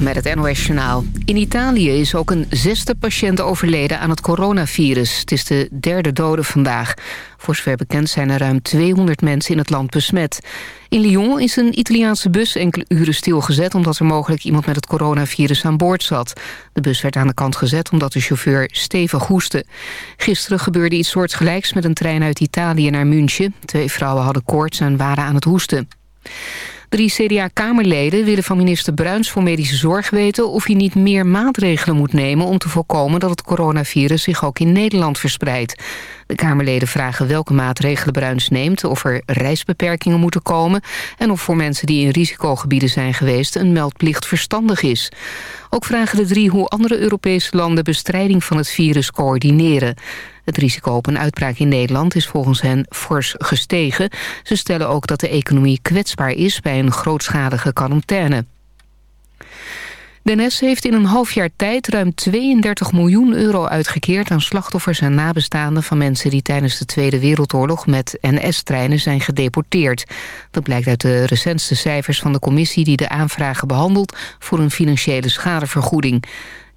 Met het NOS Journaal. In Italië is ook een zesde patiënt overleden aan het coronavirus. Het is de derde dode vandaag. Voor zover bekend zijn er ruim 200 mensen in het land besmet. In Lyon is een Italiaanse bus enkele uren stilgezet... omdat er mogelijk iemand met het coronavirus aan boord zat. De bus werd aan de kant gezet omdat de chauffeur stevig hoestte. Gisteren gebeurde iets soortgelijks met een trein uit Italië naar München. Twee vrouwen hadden koorts en waren aan het hoesten. Drie CDA-kamerleden willen van minister Bruins voor medische zorg weten... of hij niet meer maatregelen moet nemen om te voorkomen... dat het coronavirus zich ook in Nederland verspreidt. De Kamerleden vragen welke maatregelen Bruins neemt... of er reisbeperkingen moeten komen... en of voor mensen die in risicogebieden zijn geweest... een meldplicht verstandig is. Ook vragen de drie hoe andere Europese landen... bestrijding van het virus coördineren. Het risico op een uitbraak in Nederland is volgens hen fors gestegen. Ze stellen ook dat de economie kwetsbaar is bij een grootschalige quarantaine. De NS heeft in een half jaar tijd ruim 32 miljoen euro uitgekeerd... aan slachtoffers en nabestaanden van mensen die tijdens de Tweede Wereldoorlog... met NS-treinen zijn gedeporteerd. Dat blijkt uit de recentste cijfers van de commissie die de aanvragen behandelt... voor een financiële schadevergoeding.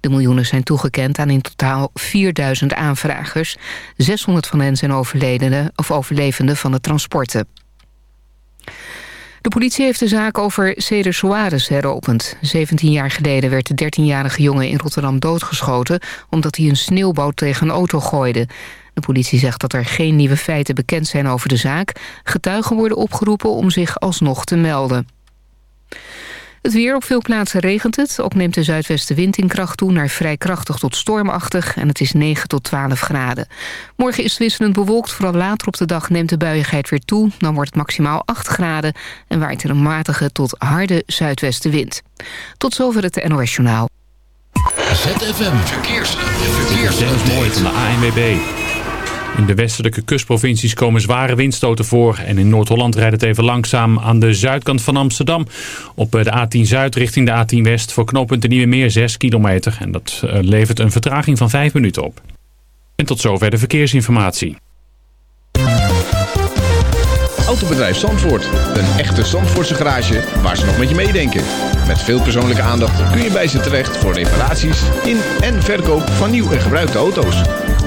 De miljoenen zijn toegekend aan in totaal 4000 aanvragers. 600 van hen zijn overledenen of overlevenden van de transporten. De politie heeft de zaak over Ceder Soares heropend. 17 jaar geleden werd de 13-jarige jongen in Rotterdam doodgeschoten... omdat hij een sneeuwboot tegen een auto gooide. De politie zegt dat er geen nieuwe feiten bekend zijn over de zaak. Getuigen worden opgeroepen om zich alsnog te melden. Het weer op veel plaatsen regent het. Ook neemt de zuidwestenwind in kracht toe naar vrij krachtig tot stormachtig. En het is 9 tot 12 graden. Morgen is het wisselend bewolkt. Vooral later op de dag neemt de buiigheid weer toe. Dan wordt het maximaal 8 graden. En waait er een matige tot harde zuidwestenwind. Tot zover het NOS Journaal. ZFM Verkeers. Verkeers. Mooi van de ANWB. In de westelijke kustprovincies komen zware windstoten voor. En in Noord-Holland rijdt het even langzaam aan de zuidkant van Amsterdam. Op de A10 Zuid richting de A10 West voor knooppunt de Nieuwe Meer 6 kilometer. En dat eh, levert een vertraging van 5 minuten op. En tot zover de verkeersinformatie. Autobedrijf Zandvoort. Een echte Zandvoortse garage waar ze nog met je meedenken. Met veel persoonlijke aandacht kun je bij ze terecht voor reparaties in en verkoop van nieuw en gebruikte auto's.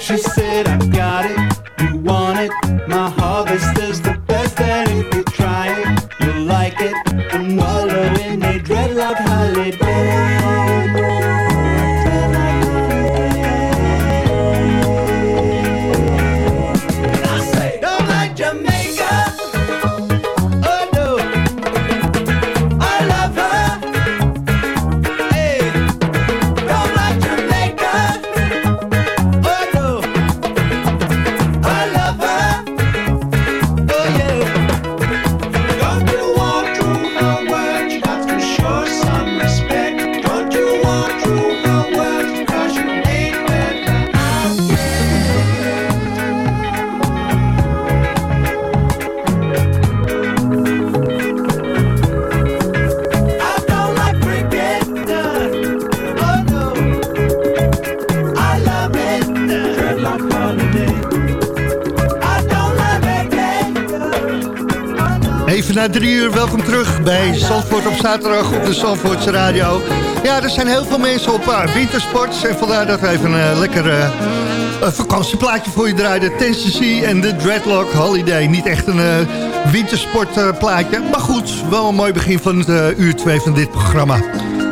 She said, zaterdag op de Zandvoortse Radio. Ja, er zijn heel veel mensen op uh, wintersport. En vandaar dat we even een uh, lekker uh, vakantieplaatje voor je draaiden. Tennessee en de Dreadlock Holiday. Niet echt een wintersportplaatje. maar goed, wel een mooi begin van het uur 2 van dit programma.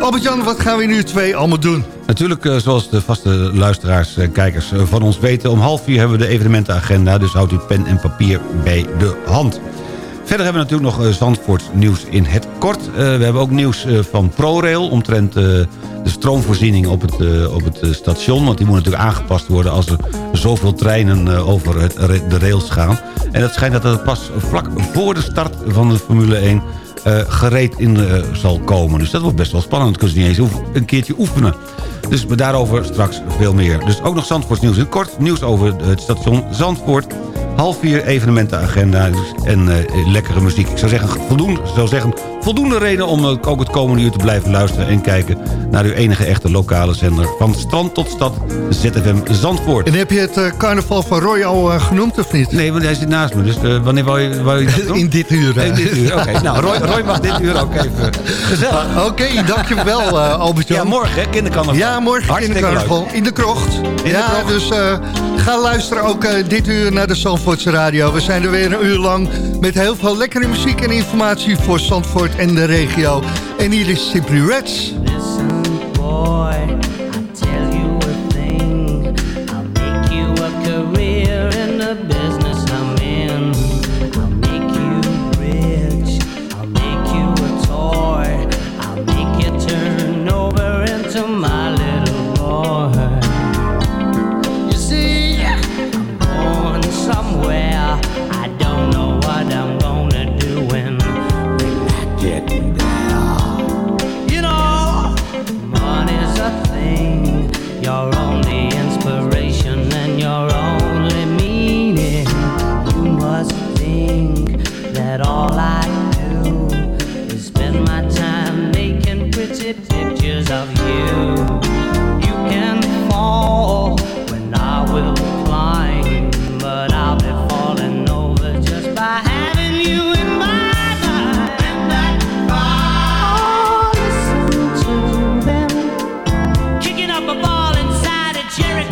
Albert-Jan, wat gaan we in uur 2 allemaal doen? Natuurlijk, zoals de vaste luisteraars en kijkers van ons weten... om half vier hebben we de evenementenagenda... dus houdt u pen en papier bij de hand. Verder hebben we natuurlijk nog uh, Zandvoort nieuws in het kort. we hebben ook nieuws van ProRail... omtrent de stroomvoorziening op het, op het station. Want die moet natuurlijk aangepast worden... als er zoveel treinen over het, de rails gaan. En dat schijnt dat het pas vlak voor de start van de Formule 1... Uh, gereed in zal komen. Dus dat wordt best wel spannend. Dat kunnen ze niet eens een keertje oefenen. Dus daarover straks veel meer. Dus ook nog Zandvoorts nieuws. In kort nieuws over het station Zandvoort. Half vier evenementenagenda en eh, lekkere muziek. Ik zou zeggen, voldoende, zou zeggen, voldoende reden om eh, ook het komende uur te blijven luisteren... en kijken naar uw enige echte lokale zender. Van strand tot stad, ZFM Zandvoort. En heb je het eh, carnaval van Roy al genoemd of niet? Nee, want hij zit naast me. Dus wanneer wou je, wou je dat doen? In dit uur. In dit uur, oké. Nou, Roy, Roy mag dit uur ook even gezellig. Oké, dankjewel Albert-Jan. Ja, morgen, hè, kindercarnaval. Ja, morgen kindercarnaval. In de krocht. de ja, krocht. dus ga luisteren ook dit uur naar de Zandvoortse Radio. We zijn er weer een uur lang met heel veel lekkere muziek en informatie voor Zandvoort en de regio. En hier is Simply Reds. boy, I Jerry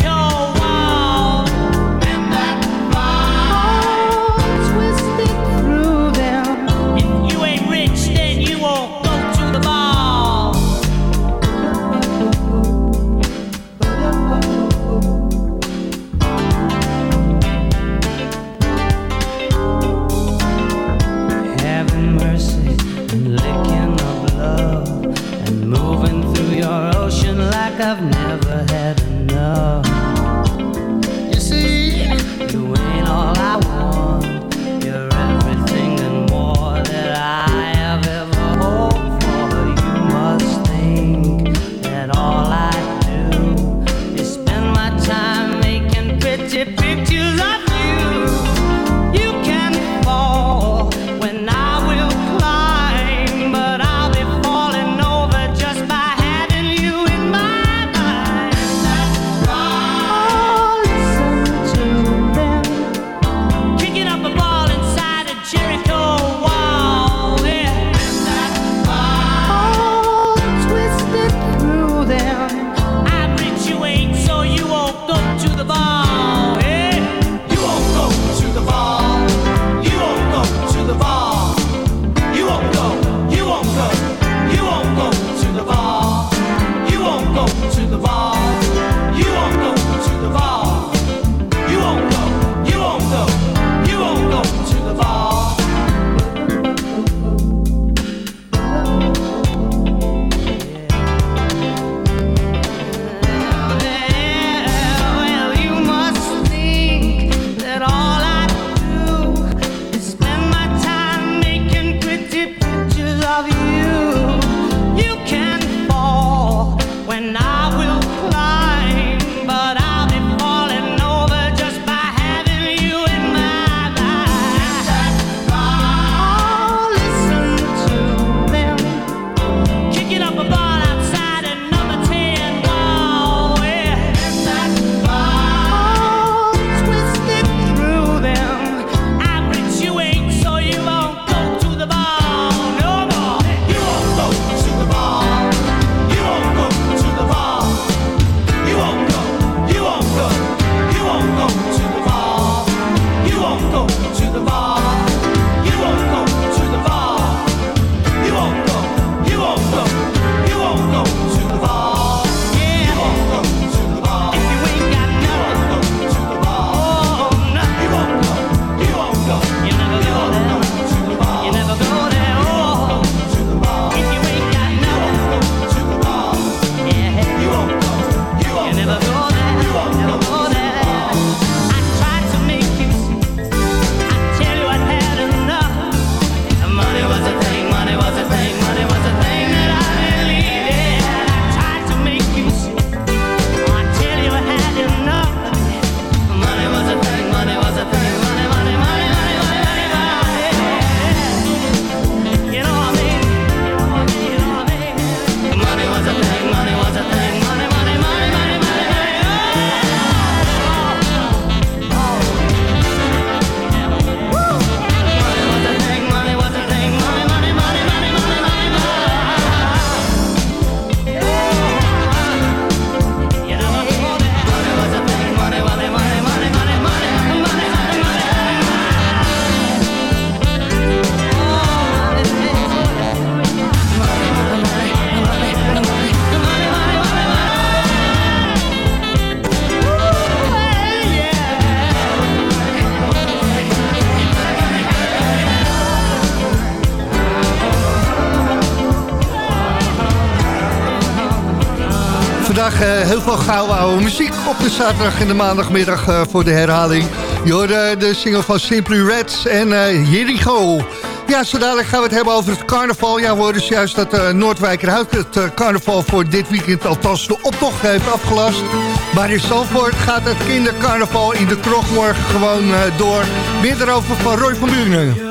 veel gouden oude muziek op de zaterdag en de maandagmiddag eh, voor de herhaling. Je hoorde de single van Simply Red en eh We Go. Ja, zo dadelijk gaan we het hebben over het carnaval. Ja, we hoorden juist dat uh, Noordwijkerhout het eh, carnaval voor dit weekend althans de optocht heeft afgelast. Maar in Zandvoort gaat het kindercarnaval in de kroeg morgen gewoon eh, door. Meer erover van Roy van Buren.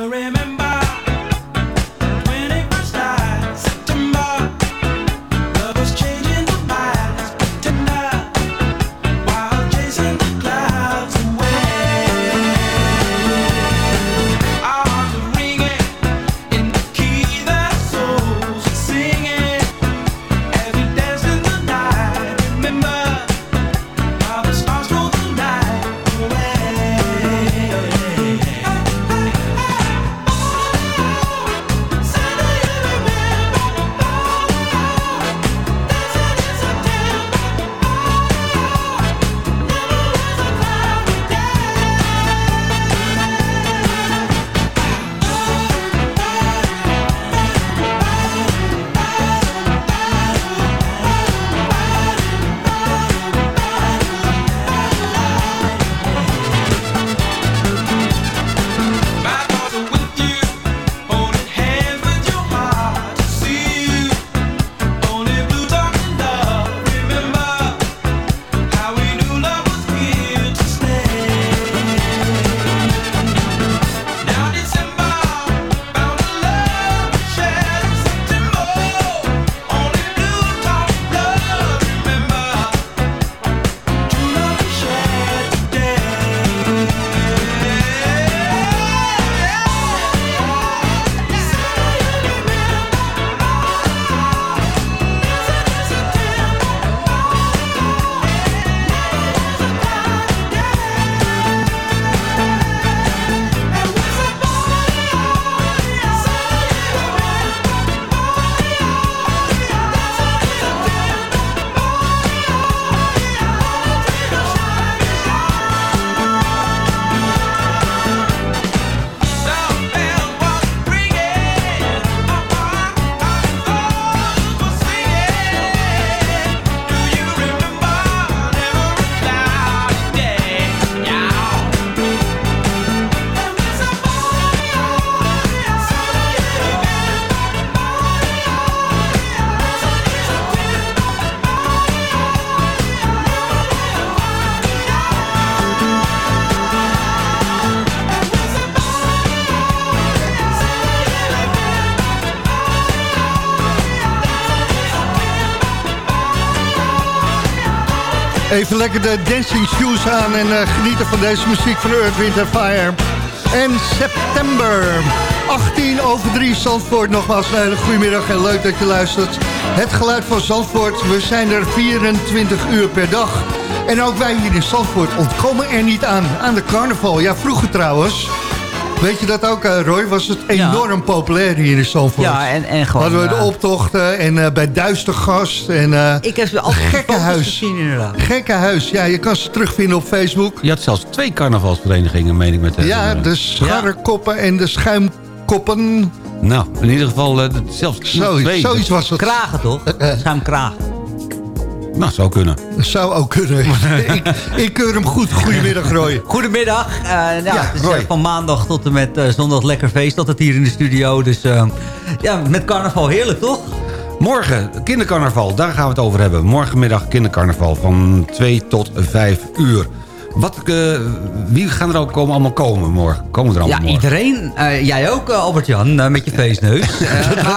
Even lekker de dancing shoes aan en eh, genieten van deze muziek van Earth, Wind Fire. En september, 18 over 3 Zandvoort. Nogmaals een hele goede middag en leuk dat je luistert. Het geluid van Zandvoort, we zijn er 24 uur per dag. En ook wij hier in Zandvoort ontkomen er niet aan, aan de carnaval. Ja, vroeger trouwens. Weet je dat ook, eh, Roy? Was het enorm populair hier in Zandvoort. Ja, en, en gewoon... Hadden we de eh, optochten en eh, bij Duistergast. En, eh Ik heb ze altijd gekke foto's huis. gezien inderdaad. Gekke huis. Ja, je kan ze terugvinden op Facebook. Je had zelfs twee carnavalsverenigingen, meen ik met de... Ja, de scharrekoppen en de schuimkoppen. Nou, in ieder geval eh, zelfs Zoiets, twee. zoiets was het. Kragen toch? Schuimkragen. Nou, zou kunnen. Zou ook kunnen. ik, ik keur hem goed. Goedemiddag, Roy. Goedemiddag. Eh, nou, Ja, het is Roy. eh, van maandag tot en met eh, zondag lekker feest altijd hier in de studio. Dus ja, met carnaval heerlijk toch? Morgen, kindercarnaval, daar gaan we het over hebben. Morgenmiddag kindercarnaval van 2 tot 5 uur. Wat, eh, wie gaan er ook komen, allemaal komen morgen? Komen er allemaal Ja, morgen? iedereen. Eh, jij ook, eh, Albert-Jan, met je feestneus.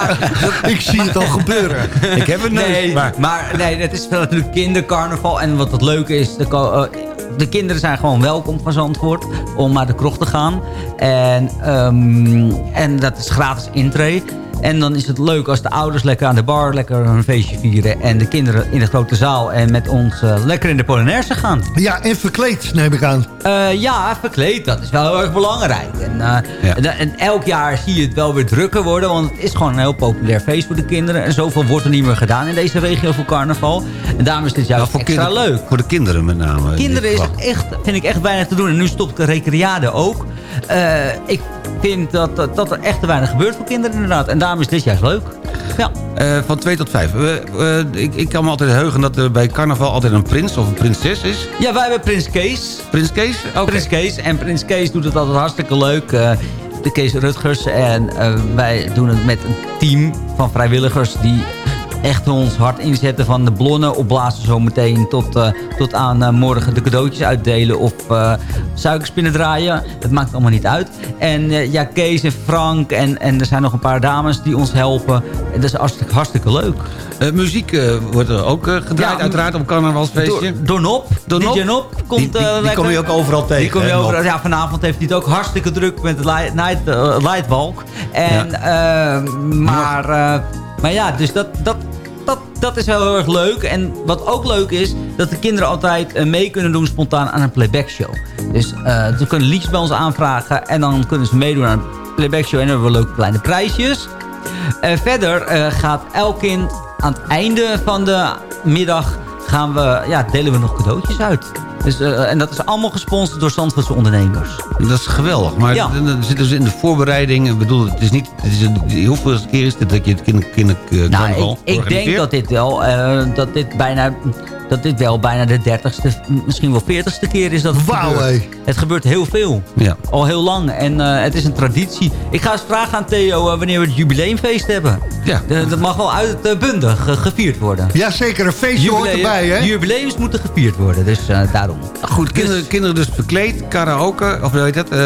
Ik zie het al gebeuren. Ik heb een neus, Nee, maar- maar, nee, het is wel natuurlijk kindercarnaval. En wat het leuke is, de, de kinderen zijn gewoon welkom van Zandvoort om naar de krocht te gaan. En, ehm, en dat is gratis intree. En dan is het leuk als de ouders lekker aan de bar lekker een feestje vieren. En de kinderen in de grote zaal en met ons eh, lekker in de Polonaise gaan. Ja, en verkleed neem ik aan. Eh, ja, verkleed, dat is wel heel erg belangrijk. En, eh, en, en elk jaar zie je het wel weer drukker worden, want het is gewoon een heel populair feest voor de kinderen. En zoveel wordt er niet meer gedaan in deze regio voor carnaval. En daarom is dit juist voor extra leuk. Voor de kinderen met name. in Kinderen is echt, vind ik echt weinig te doen. En nu stopt de recreade ook. Ik vind dat, dat, dat er echt te weinig gebeurt voor kinderen inderdaad. En daarom is dit juist leuk. Ja. Eh, van 2 tot 5. ik, ik kan me altijd heugen dat er bij carnaval altijd een prins of een prinses is. Ja, wij hebben Prins Kees. Prins Kees? Prins Kees. En Prins Kees doet het altijd hartstikke leuk. eh, de Kees Rutgers. En eh, wij doen het met een team van vrijwilligers die echt ons hard inzetten van de blonnen opblazen zometeen tot, eh, tot aan eh, morgen de cadeautjes uitdelen of eh, suikerspinnen draaien. Het maakt allemaal niet uit. En ja, Kees en Frank en, en er zijn nog een paar dames die ons helpen. En dat is hartstikke, hartstikke leuk. Muziek wordt er ook gedraaid Ja, uiteraard op carnavalsfeestje. Door, door Nop, Door Nop? DJ Nop komt Die- die- die kom je ook overal tegen, Die kom je hè, overal, ja, vanavond heeft hij het ook hartstikke druk met de light, night, Lightwalk. En, maar, maar ja, dus dat, dat, dat, is wel heel erg leuk. En wat ook leuk is, dat de kinderen altijd eh, mee kunnen doen spontaan aan een playback show. Dus eh, ze kunnen liedjes bij ons aanvragen en dan kunnen ze meedoen aan een playback show. En dan hebben we leuke kleine prijsjes. Eh, verder gaat elk kind aan het einde van de middag gaan we, ja, delen we nog cadeautjes uit. Dus, eh, en dat is allemaal gesponsord door Zandvoortse ondernemers. Dat is geweldig. Maar Ja. dan zitten ze in de voorbereiding. Ik bedoel, het is niet... Het is een, hoeveel keer is het dat je het kinder, kinder, eh, Nou, ik, ik denk dat dit wel, eh, dat dit bijna, dat dit wel bijna de dertigste, misschien wel veertigste keer is dat het Wauw, gebeurt. Het gebeurt heel veel. Ja. Al heel lang. En het is een traditie. Ik ga eens vragen aan Theo wanneer we het jubileumfeest hebben. Ja. De- dat mag wel uitbundig gevierd worden. Ja, zeker. Een feestje hoort erbij, hè? Jubileums moeten gevierd worden, dus daarom. Goed, kinderen, kinderen dus verkleed, karaoke, of hoe heet dat? eh,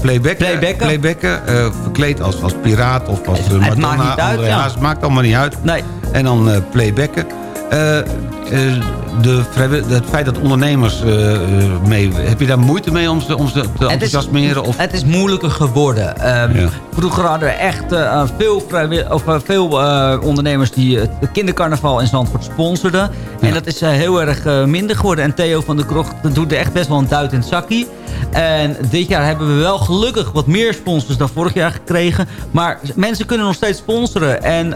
playbacken. Playbacken. Playbacken, eh, verkleed als, als piraat of als eh, Het- het Madonna. maakt niet uit, André ja. Hazes, maakt allemaal niet uit. Nee. En dan playbacken. Eh, eh, de het feit dat ondernemers eh, mee... Heb je daar moeite mee om ze, om ze te enthousiasmeren? Of, het is moeilijker geworden. Ehm, Ja. Vroeger hadden we echt veel, of, veel ondernemers die het kindercarnaval in Zandvoort sponsorden. En dat is heel erg minder geworden. En Theo van der Krocht doet er echt best wel een duit in het zakkie. En dit jaar hebben we wel gelukkig wat meer sponsors dan vorig jaar gekregen. Maar mensen kunnen nog steeds sponsoren. En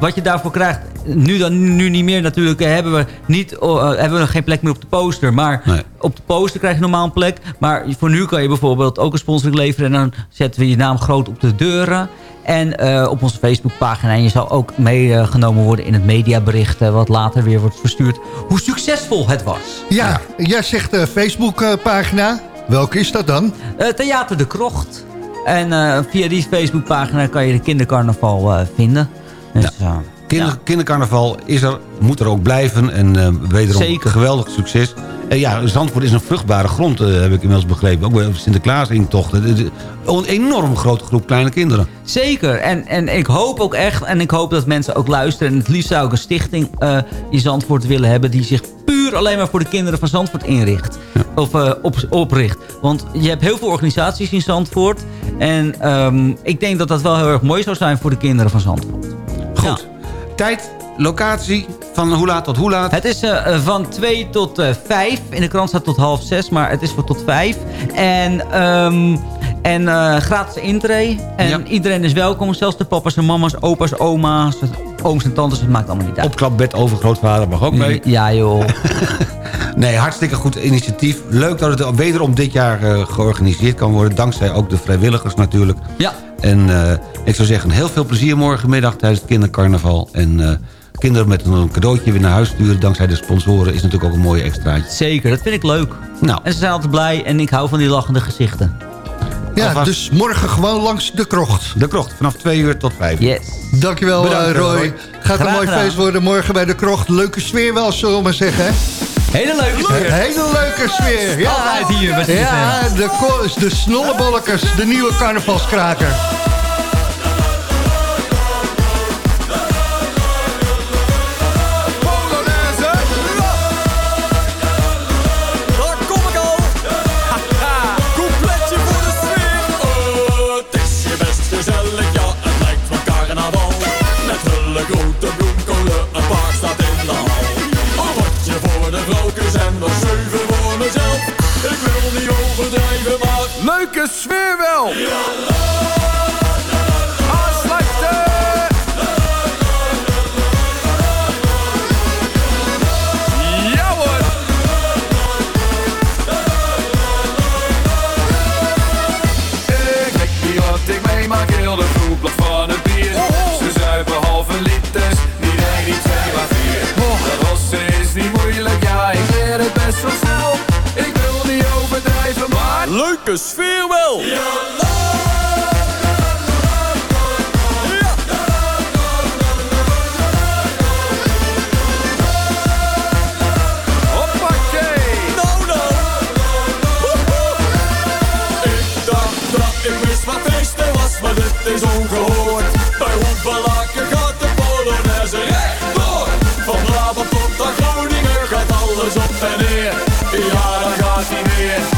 wat je daarvoor krijgt, nu, dan, nu niet meer natuurlijk, eh, hebben we, niet, eh, hebben we nog geen plek meer op de poster. Maar Nee. op de poster krijg je normaal een plek. Maar voor nu kan je bijvoorbeeld ook een sponsoring leveren. En dan zetten we je naam groot op de deuren. En eh, op onze Facebookpagina. En je zal ook meegenomen worden in het mediabericht. wat later weer wordt verstuurd. Hoe succesvol het was. Ja, jij zegt uh, Facebookpagina. Welke is dat dan? Eh, Theater de Krocht. En eh, via die Facebookpagina kan je de kindercarnaval eh, vinden. Dus, eh, Kinder, ja. Kindercarnaval is er, moet er ook blijven. En eh wederom Zeker. geweldig succes. En ja, Zandvoort is een vruchtbare grond, eh, heb ik inmiddels begrepen. Ook bij Sinterklaas-intochten. Een enorm grote groep kleine kinderen. Zeker. En, en ik hoop ook echt, en ik hoop dat mensen ook luisteren... en het liefst zou ik een stichting eh, in Zandvoort willen hebben... die zich puur alleen maar voor de kinderen van Zandvoort inricht. Of eh, op, opricht. Want je hebt heel veel organisaties in Zandvoort. En ehm, ik denk dat dat wel heel erg mooi zou zijn voor de kinderen van Zandvoort. Goed. Tijd, locatie, van hoe laat tot hoe laat? Het is eh, van 2 tot eh 5. In de krant staat tot half 6, maar het is voor tot 5. En, ehm, en eh, gratis intree. En Ja. iedereen is welkom. Zelfs de papa's en mama's, opa's, oma's, ooms en tantes. Het maakt allemaal niet uit. Opklapbed overgrootvader mag ook mee. Ja joh. Nee, hartstikke goed initiatief. Leuk dat het wederom dit jaar eh, georganiseerd kan worden. Dankzij ook de vrijwilligers natuurlijk. Ja. En eh, ik zou zeggen, heel veel plezier morgenmiddag tijdens het kindercarnaval. En eh, kinderen met een cadeautje weer naar huis sturen... dankzij de sponsoren is natuurlijk ook een mooie extraatje. Zeker, dat vind ik leuk. Nou. En ze zijn altijd blij en ik hou van die lachende gezichten. Ja, Alvast. dus morgen gewoon langs de krocht. De krocht, vanaf 2 uur tot 5 uur. Yes. Dankjewel Bedankt, eh, Roy. Roy. Gaat een mooi gedaan. feest worden morgen bij de krocht. Leuke sfeer wel, zullen we maar zeggen. hè? Hele leuke sfeer. Een hele leuke sfeer. Ja, Altijd hier Ja, de, de snollebollekers, de nieuwe carnavalskraker. Sfeer wel. Feesten was, maar dit is ongehoord. Bij Hoevelaken gaat de Polonaise rechtdoor. Van tot naar Groningen gaat alles op en neer. Ja, daar gaat hij weer.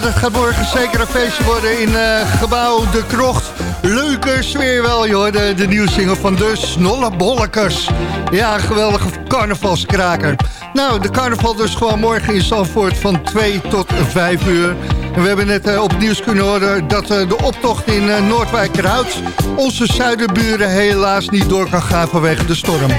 Dat gaat morgen zeker een feestje worden in eh, gebouw De Krocht. Leuke sfeer wel, joh. De, de nieuwe single van de Snollebollekers. Ja, geweldige carnavalskraker. Nou, de carnaval dus gewoon morgen in Zandvoort van 2 tot 5 uur. En we hebben net eh, op het nieuws kunnen horen dat eh, de optocht in uh, Noordwijkerhout... onze zuiderburen helaas niet door kan gaan vanwege de storm.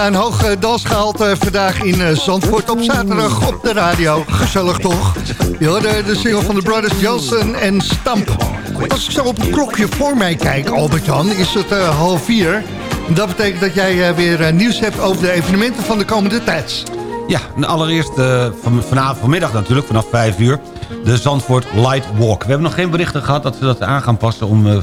Ja, een hoog eh, dansgehalte vandaag in eh, Zandvoort op zaterdag op de radio. Gezellig toch? Je hoorde de single van de Brothers Johnson en Stamp. Als ik zo op het klokje voor mij kijk, Albert-Jan, is het eh, half vier. Dat betekent dat jij eh, weer eh, nieuws hebt over de evenementen van de komende tijd. Ja, allereerst eh, van, vanavond, vanmiddag natuurlijk, vanaf 5 uur... de Zandvoort Light Walk. We hebben nog geen berichten gehad dat ze dat aan gaan passen... om eh,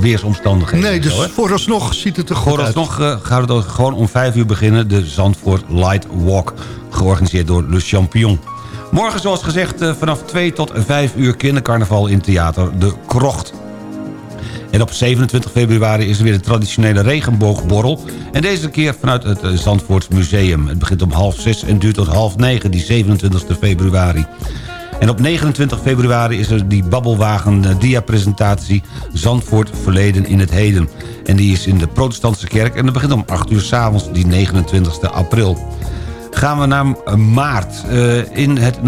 weersomstandigheden. Nee, dus zo, vooralsnog ziet het er goed uit. Vooralsnog eh, gaat het ook gewoon om 5 uur beginnen. De Zandvoort Light Walk. Georganiseerd door Le Champion. Morgen zoals gezegd vanaf 2 tot 5 uur kindercarnaval in theater De Krocht. En op 27 februari is er weer de traditionele regenboogborrel. En deze keer vanuit het eh, Zandvoorts Museum. Het begint om half 6 en duurt tot half 9, die 27 februari. En op 29 februari is er die babbelwagen eh, dia-presentatie... Zandvoort Verleden in het Heden. En die is in de protestantse kerk en dat begint om 8 uur s'avonds, die 29 april. Gaan we naar eh, maart. Eh, in eh, het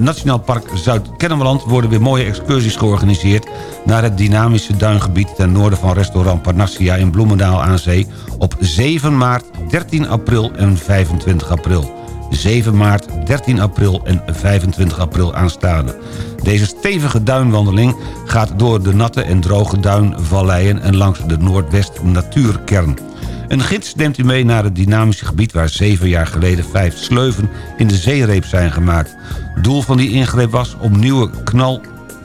Nationaal Park Zuid-Kennemerland... worden weer mooie excursies georganiseerd... naar het dynamische duingebied ten noorden van restaurant Parnassia... in Bloemendaal aan Zee op 7 maart, 13 april en 25 april. 7 maart, 13 april en 25 april aanstaande. Deze stevige duinwandeling gaat door de natte en droge duinvalleien... en langs de Noordwest Natuurkern. Een gids neemt u mee naar het dynamische gebied... waar zeven jaar geleden vijf sleuven in de zeereep zijn gemaakt. Doel van die ingreep was om nieuwe knal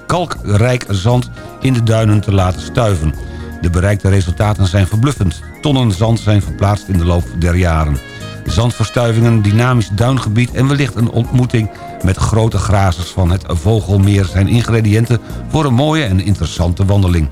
kalkrijk zand in de duinen te laten stuiven. De bereikte resultaten zijn verbluffend. Tonnen zand zijn verplaatst in de loop der jaren. Zandverstuivingen, dynamisch duingebied en wellicht een ontmoeting met grote grazers van het Vogelmeer zijn ingrediënten voor een mooie en interessante wandeling.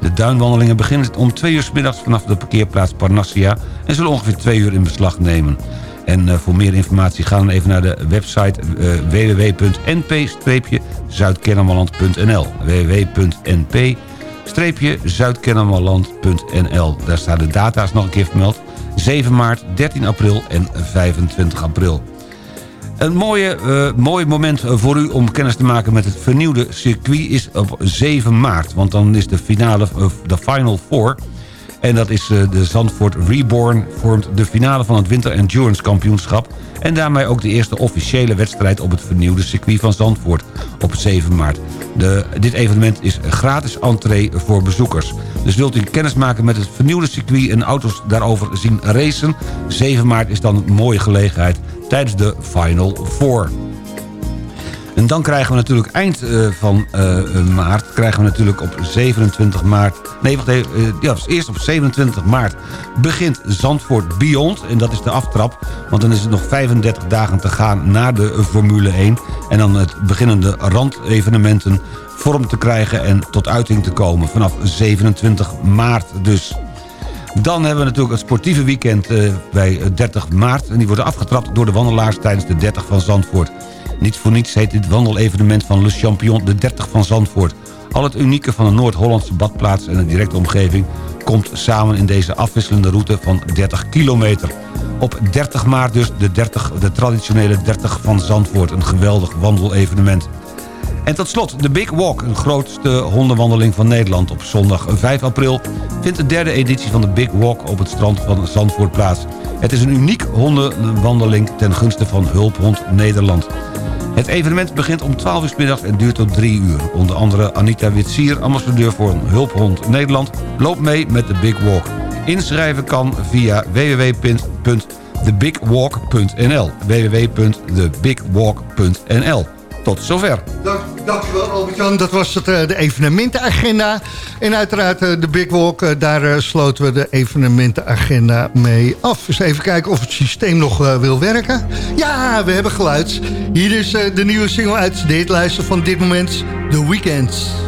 De duinwandelingen beginnen om twee uur 's middags vanaf de parkeerplaats Parnassia en zullen ongeveer twee uur in beslag nemen. En eh, voor meer informatie ga dan even naar de website uh, www.np-zuidkennemerland.nl www.np-zuidkennemerland.nl Daar staan de data's nog een keer vermeld. 7 maart, 13 april en 25 april. Een mooie, eh, mooi moment voor u om kennis te maken met het vernieuwde circuit is op 7 maart. Want dan is de finale, eh, de Final Four. En dat is eh, de Zandvoort Reborn, vormt de finale van het Winter Endurance Kampioenschap. En daarmee ook de eerste officiële wedstrijd op het vernieuwde circuit van Zandvoort op 7 maart. De, dit evenement is gratis entree voor bezoekers. Dus wilt u kennis maken met het vernieuwde circuit en auto's daarover zien racen? 7 maart is dan een mooie gelegenheid tijdens de Final Four. En dan krijgen we natuurlijk eind eh, van eh, maart... krijgen we natuurlijk op 27 maart... Nee, wacht even. eh, ja, eerst op 27 maart begint Zandvoort Beyond. En dat is de aftrap. Want dan is het nog 35 dagen te gaan naar de Formule 1. En dan het beginnende randevenementen vorm te krijgen... en tot uiting te komen vanaf 27 maart dus. Dan hebben we natuurlijk het sportieve weekend eh, bij 30 maart. En die wordt afgetrapt door de wandelaars tijdens de 30 van Zandvoort. Niet voor niets heet dit wandelevenement van Le Champion de 30 van Zandvoort. Al het unieke van de Noord-Hollandse badplaats en de directe omgeving... komt samen in deze afwisselende route van 30 kilometer. Op 30 maart dus de, 30, de traditionele 30 van Zandvoort. Een geweldig wandelevenement. En tot slot de Big Walk, een grootste hondenwandeling van Nederland. Op zondag 5 april vindt de derde editie van de Big Walk op het strand van Zandvoort plaats. Het is een uniek hondenwandeling ten gunste van Hulphond Nederland. Het evenement begint om 12 uur 's middags en duurt tot 3 uur. Onder andere Anita Witsier, ambassadeur voor Hulphond Nederland... loopt mee met de Big Walk. Inschrijven kan via www.thebigwalk.nl www.thebigwalk.nl Tot zover. Dank, dankjewel Albert-Jan. Dat was het, eh, de evenementenagenda. En uiteraard eh, de Big Walk, eh, daar sloten we de evenementenagenda mee af. Dus even kijken of het systeem nog wil werken. Ja, we hebben geluid. Hier is de nieuwe single uit de van dit moment. The Weeknd.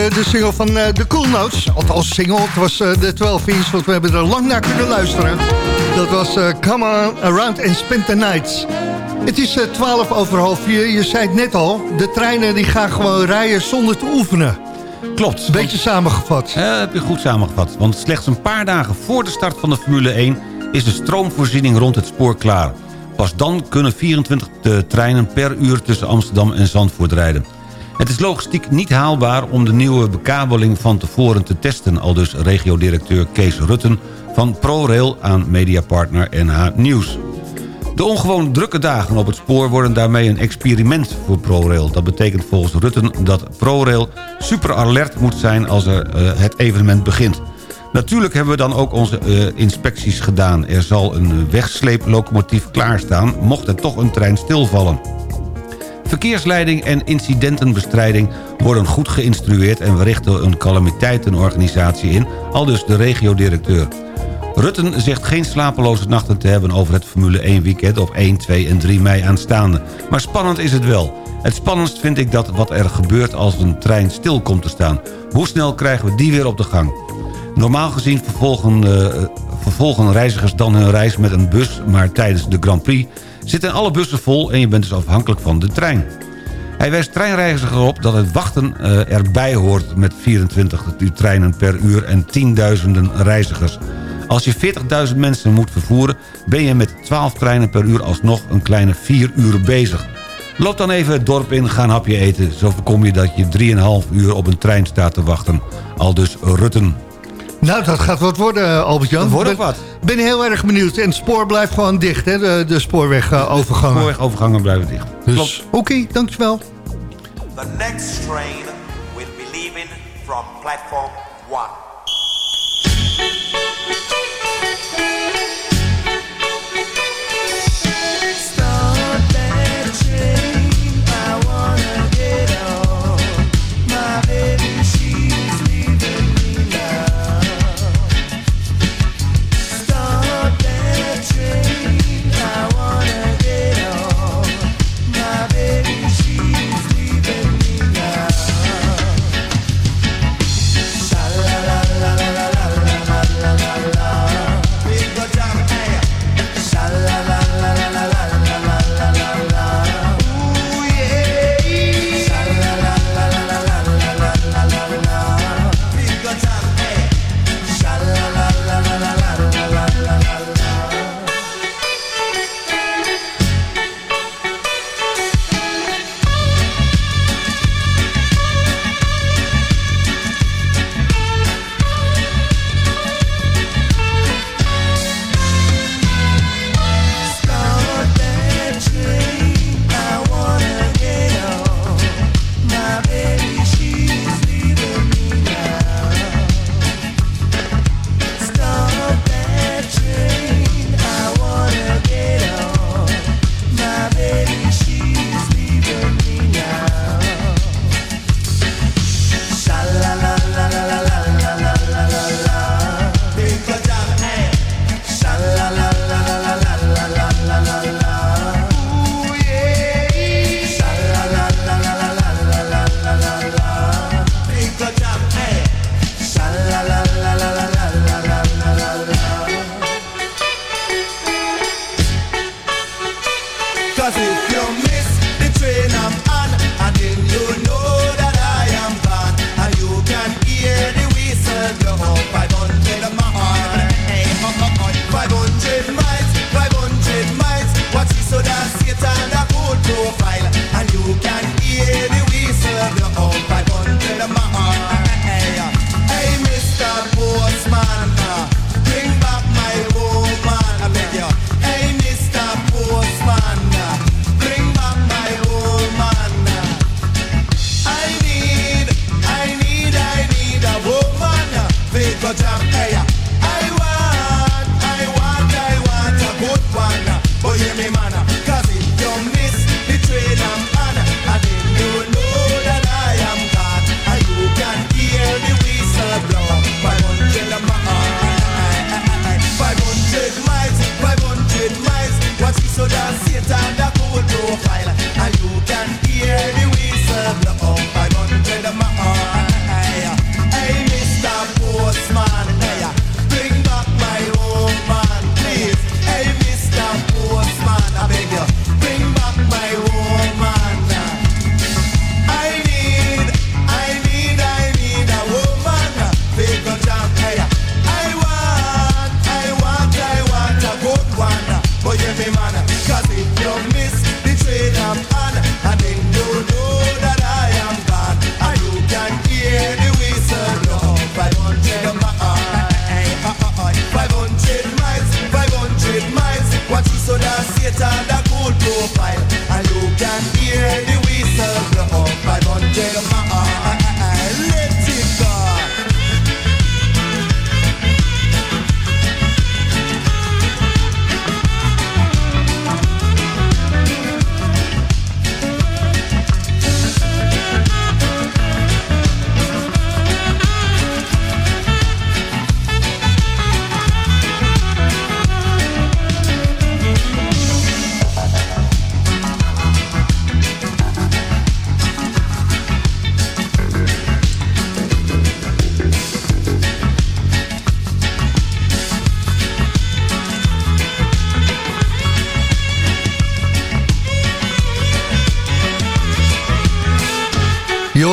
Hoorde de single van eh, de Cool Notes. Althans single, het was eh, de 12 inch, want we hebben er lang naar kunnen luisteren. Dat was eh, Come On Around and Spend the Night. Het is eh, 12 over half 4. Je zei het net al, de treinen die gaan gewoon rijden zonder te oefenen. Klopt. Beetje samengevat. Heb je goed samengevat. Want slechts een paar dagen voor de start van de Formule 1... is de stroomvoorziening rond het spoor klaar. Pas dan kunnen 24 de treinen per uur tussen Amsterdam en Zandvoort rijden. Het is logistiek niet haalbaar om de nieuwe bekabeling van tevoren te testen... aldus regiodirecteur Kees Rutten van ProRail aan mediapartner NH Nieuws. De ongewoon drukke dagen op het spoor worden daarmee een experiment voor ProRail. Dat betekent volgens Rutten dat ProRail super alert moet zijn als er, eh, het evenement begint. Natuurlijk hebben we dan ook onze eh, inspecties gedaan. Er zal een wegsleeplocomotief klaarstaan mocht er toch een trein stilvallen. Verkeersleiding en incidentenbestrijding worden goed geïnstrueerd... en we richten een calamiteitenorganisatie in, aldus de regiodirecteur. Rutten zegt geen slapeloze nachten te hebben over het Formule 1 weekend... op 1, 2 en 3 mei aanstaande. Maar spannend is het wel. Het spannendst vind ik dat wat er gebeurt als een trein stil komt te staan. Hoe snel krijgen we die weer op de gang? Normaal gezien vervolgen, eh, vervolgen reizigers dan hun reis met een bus... maar tijdens de Grand Prix zitten alle bussen vol... en je bent dus afhankelijk van de trein. Hij wijst treinreizigers erop dat het wachten eh, erbij hoort... met 24 treinen per uur en tienduizenden reizigers. Als je 40.000 mensen moet vervoeren... ben je met 12 treinen per uur alsnog een kleine 4 uur bezig. Loop dan even het dorp in, ga een hapje eten. Zo voorkom je dat je 3,5 uur op een trein staat te wachten. Al dus Rutten. Nou, dat gaat wat worden, Albert-Jan. Dat wordt ook Ben- wat. ben heel erg benieuwd. En het spoor blijft gewoon dicht, hè? De, de spoorwegovergangen. Spoorwegovergangen blijven dicht. Dus, oké, dankjewel. The next train will be leaving from platform 1.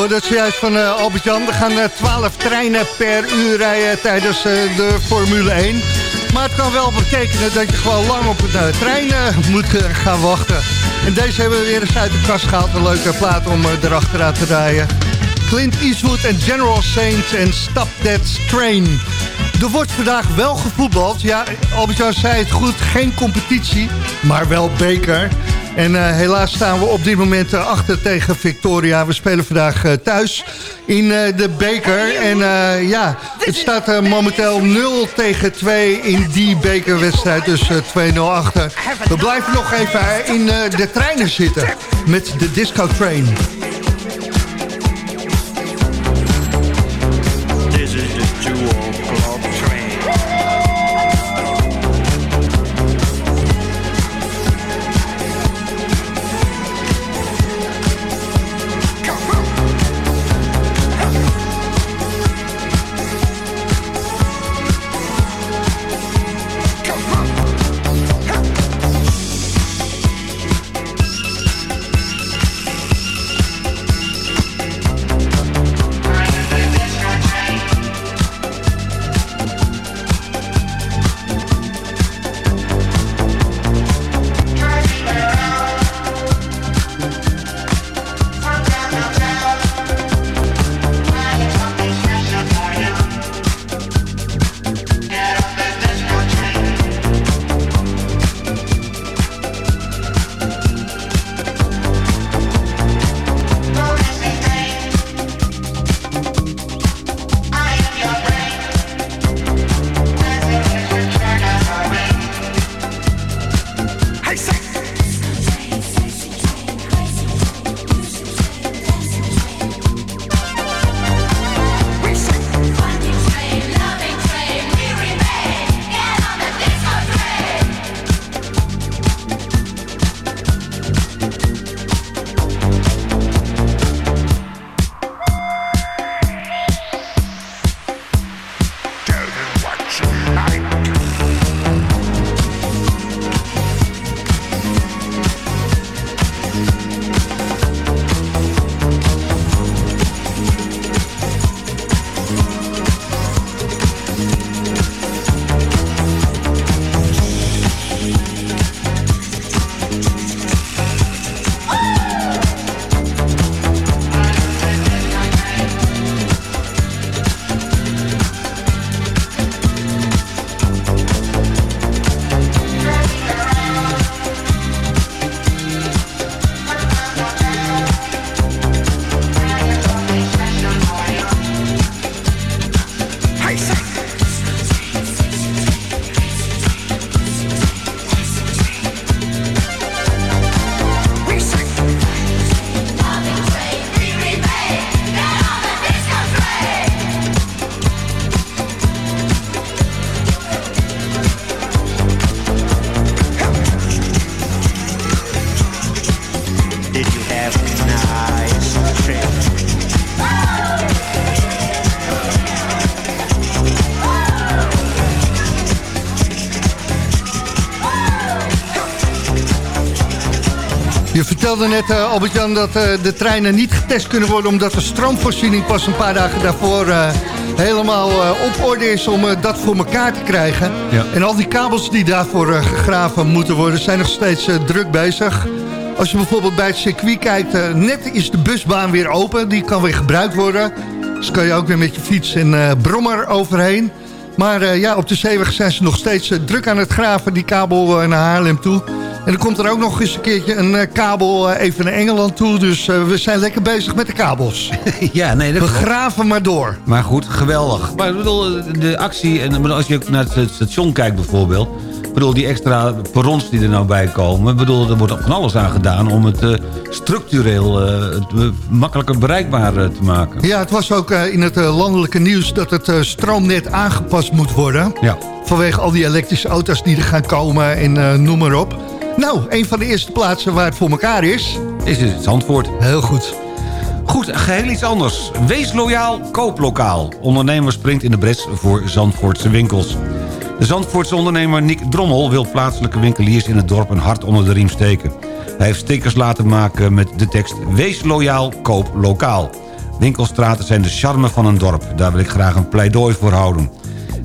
Hoort het zojuist van eh, Albert-Jan. Er gaan eh, 12 treinen per uur rijden tijdens eh, de Formule 1. Maar het kan wel betekenen dat je gewoon lang op eh, trein moet gaan wachten. En deze hebben we weer eens uit de kast gehaald. Een leuke plaat om erachteraan te rijden. Clint Eastwood en General Saints en Stop That Train. Er wordt vandaag wel gevoetbald. Ja, Albert-Jan zei het goed. Geen competitie, maar wel beker. En eh, helaas staan we op dit moment eh, achter tegen Victoria. We spelen vandaag eh, thuis in de beker. En ja, het staat momenteel 0 tegen 2 in die bekerwedstrijd. Dus eh, 2-0 achter. We blijven nog even in de treinen zitten met de Disco Train. Je vertelde net, eh, Albert-Jan, dat eh, de treinen niet getest kunnen worden... omdat de stroomvoorziening pas een paar dagen daarvoor eh, helemaal op orde is... om dat voor elkaar te krijgen. Ja. En al die kabels die daarvoor gegraven moeten worden... zijn nog steeds druk bezig. Als je bijvoorbeeld bij het circuit kijkt... net is de busbaan weer open, die kan weer gebruikt worden. Dus kan je ook weer met je fiets en brommer overheen. Maar ja, op de zeeweg zijn ze nog steeds druk aan het graven, die kabel naar Haarlem toe. En dan komt er ook nog eens een keertje een eh, kabel eh, even naar Engeland toe. Dus eh, we zijn lekker bezig met de kabels. ja, nee, dat We klopt. graven maar door. Maar goed, geweldig. Maar ik bedoel, de actie, en als je naar het station kijkt bijvoorbeeld... Ik bedoel, die extra perrons die er nou bij komen... Ik bedoel, er wordt van alles aan gedaan om het eh, structureel het, makkelijker bereikbaar te maken. Ja, het was ook in het landelijke nieuws dat het eh, stroomnet aangepast moet worden. Ja. Vanwege al die elektrische auto's die er gaan komen en eh, noem maar op. Nou, een van de eerste plaatsen waar het voor elkaar is... Is het Zandvoort. Heel goed. Goed, geheel iets anders. Wees loyaal, koop lokaal. Ondernemer springt in de bres voor Zandvoortse winkels. De Zandvoortse ondernemer Nick Drommel wil plaatselijke winkeliers in het dorp een hart onder de riem steken. Hij heeft stickers laten maken met de tekst Wees loyaal, koop lokaal. Winkelstraten zijn de charme van een dorp. Daar wil ik graag een pleidooi voor houden.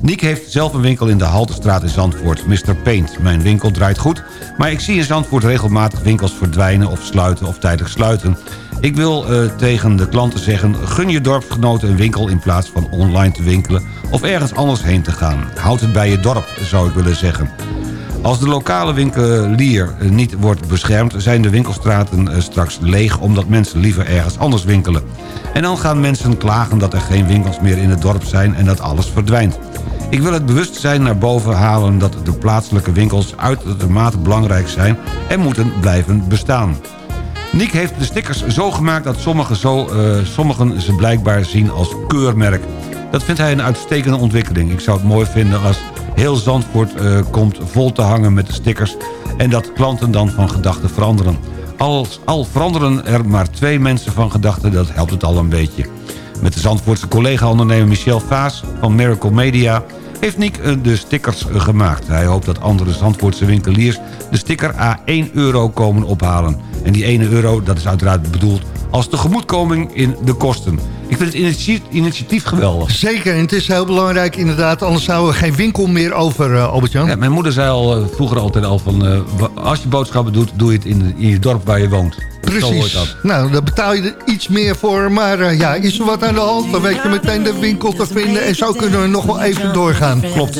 Niek heeft zelf een winkel in de Haltestraat in Zandvoort, Mr. Paint. Mijn winkel draait goed, maar ik zie in Zandvoort regelmatig winkels verdwijnen of sluiten of tijdig sluiten. Ik wil eh, tegen de klanten zeggen, gun je dorpsgenoten een winkel in plaats van online te winkelen of ergens anders heen te gaan. Houd het bij je dorp, zou ik willen zeggen. Als de lokale winkelier eh, niet wordt beschermd... zijn de winkelstraten eh, straks leeg... omdat mensen liever ergens anders winkelen. En dan gaan mensen klagen dat er geen winkels meer in het dorp zijn... en dat alles verdwijnt. Ik wil het bewustzijn naar boven halen... dat de plaatselijke winkels uitermate belangrijk zijn... en moeten blijven bestaan. Niek heeft de stickers zo gemaakt dat sommigen, zo, eh, sommigen ze blijkbaar zien als keurmerk. Dat vindt hij een uitstekende ontwikkeling. Ik zou het mooi vinden als heel Zandvoort eh, komt vol te hangen met de stickers... en dat klanten dan van gedachten veranderen. Als, al veranderen er maar twee mensen van gedachten, dat helpt het al een beetje. Met de Zandvoortse collega-ondernemer Michel Vaas van Miracle Media... heeft Niek eh, de stickers eh, gemaakt. Hij hoopt dat andere Zandvoortse winkeliers de sticker a 1 euro komen ophalen. En die 1 euro, dat is uiteraard bedoeld als tegemoetkoming in de kosten. Ik vind het initiatief, initiatief geweldig. Zeker, en het is heel belangrijk inderdaad. Anders zouden we geen winkel meer over, eh, Albert-Jan. Ja, mijn moeder zei al eh, vroeger altijd al van... eh, als je boodschappen doet, doe je het in, in je dorp waar je woont. Zo hoort Precies. dat. Nou, daar betaal je er iets meer voor. Maar ja, is er wat aan de hand? Dan weet je meteen de winkel te vinden. En zo kunnen we nog wel even doorgaan. Klopt.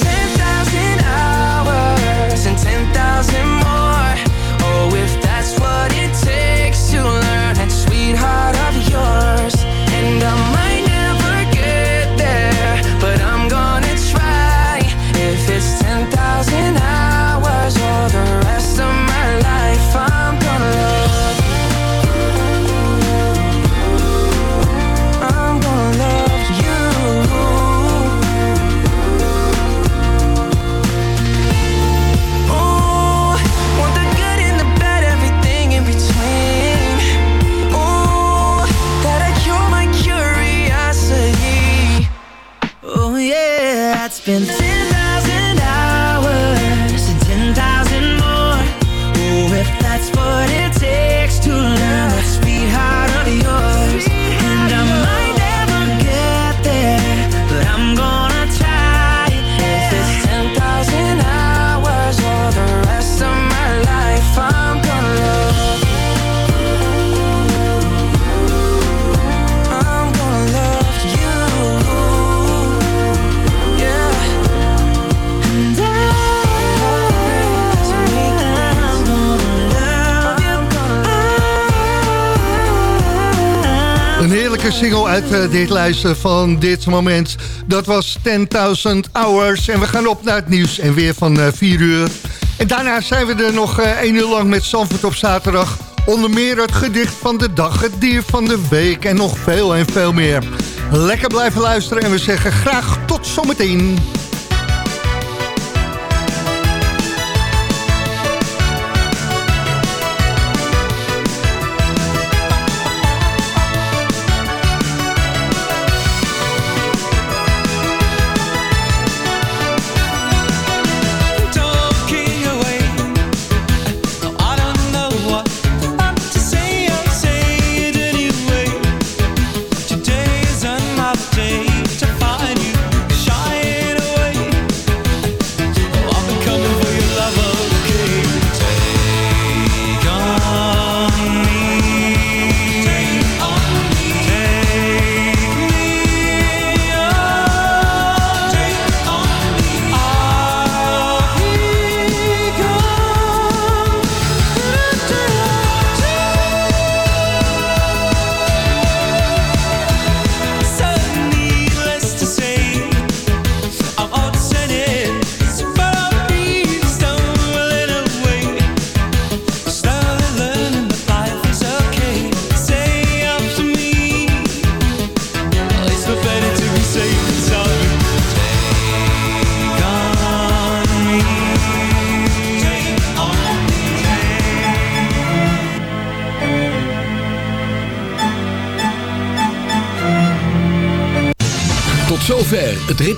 single uit eh, dit lijstje van dit moment. Dat was 10.000 Hours. En we gaan op naar het nieuws en weer van eh 4 uur. En daarna zijn we er nog eh 1 uur lang met Zandvoort op zaterdag. Onder meer het gedicht van de dag, het dier van de week en nog veel en veel meer. Lekker blijven luisteren en we zeggen graag tot zometeen.